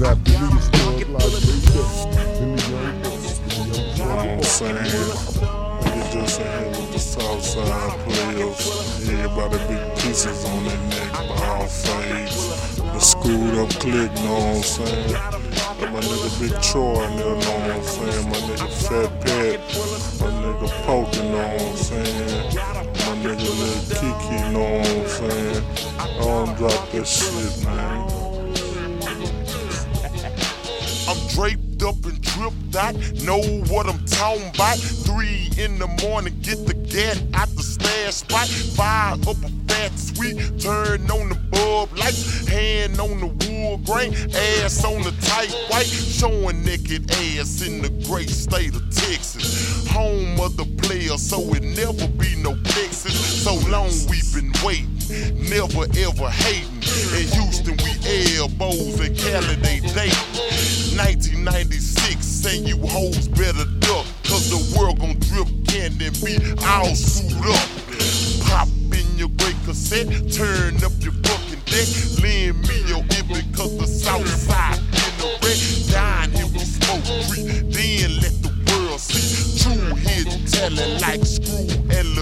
Cause after me, it's still like me. You know what I'm saying? Nigga just in here with the Southside players. Everybody big pieces on their neck, ball fades. The screwed up click, know what I'm saying? And my nigga Big Troy in there, know what I'm saying? My nigga Fat Pat, my nigga Poke, know what I'm saying? My nigga Lil Keke, know what I'm saying? I don't drop that shit, man. I'm draped up and dripped out. Know what I'm talking about. Three in the morning, get the gat out the stash spot. Fire up a fat sweet, turn on the bulb lights. Hand on the wool grain, ass on the tight white. Showing naked ass in the great state of Texas. Home of the player, so it never be no Texas. So long we been waiting, never ever hating. In Houston, we elbows and Cali, they dating. 1996, and you hoes better duck. Cause the world gon' drip candy and be all suit up. Pop in your great cassette, turn up your fucking deck. Lend me your ear because the south side in the red. Dying here we smoke creep, then let the world see. True hidden talent like Screw and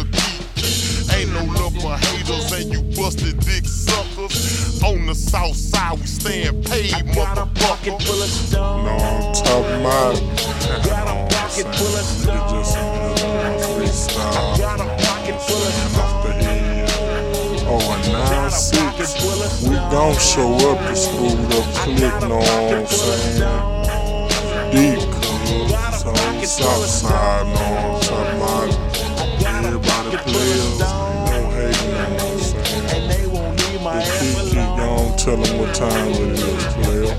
busted dick suckers. On the south side, we stand paid, motherfucker. Know I'm talking about? What I'm saying? Nigga just in here doing freestyle. And off the head. Oh, and nine six. We gon' show up to screwed up click, know what I'm saying? Deep, cuz. So, south side, know time it is, player.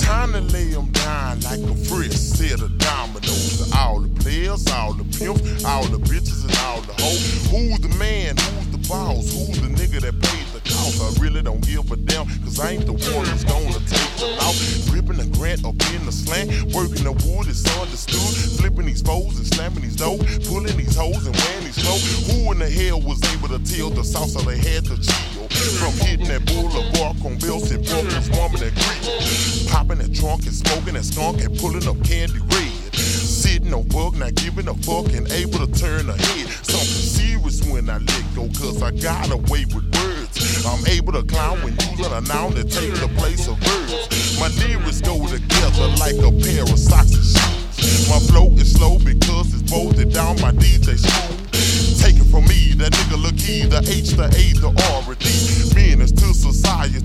Time to lay 'em down like a frisk set of dominoes. All the players, all the pimps, all the bitches, and all the hoes. Who's the man? Who's Who's the nigga that paid the cost? I really don't give a damn, cause I ain't the one that's gonna take the loss. Gripping the grant up in the slant, working the wood is understood. Flipping these foes and slamming these doors, pulling these hoes and wearing these clothes. Who in the hell was able to tell the sauce so they had to chill? From hitting that boulevard on and buckles, woman and creep. Popping that trunk and smoking that skunk and pulling up candy red. Sitting on bug, not giving a fuck and able to turn ahead. Something serious when I let go, cause I got away with words. I'm able to clown when you using a noun to take the place of verbs. My lyrics go together like a pair of socks and shoes. My flow is slow because it's bolted down by DJ Smooth. Take it from me, that nigga look E, the H, the A, the R, and D. Menace to society,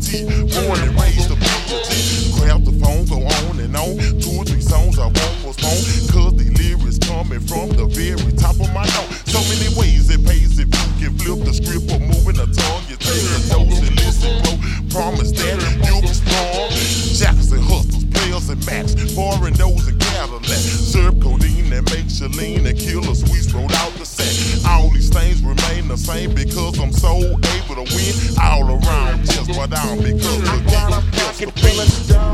Promise that you'll be strong. Jackson hustlers, players and max, foreign those and Cadillac. Serve codeine that makes you lean and killer sweets rolled out the sack. All these things remain the same because I'm so able to win all around just but down because just the.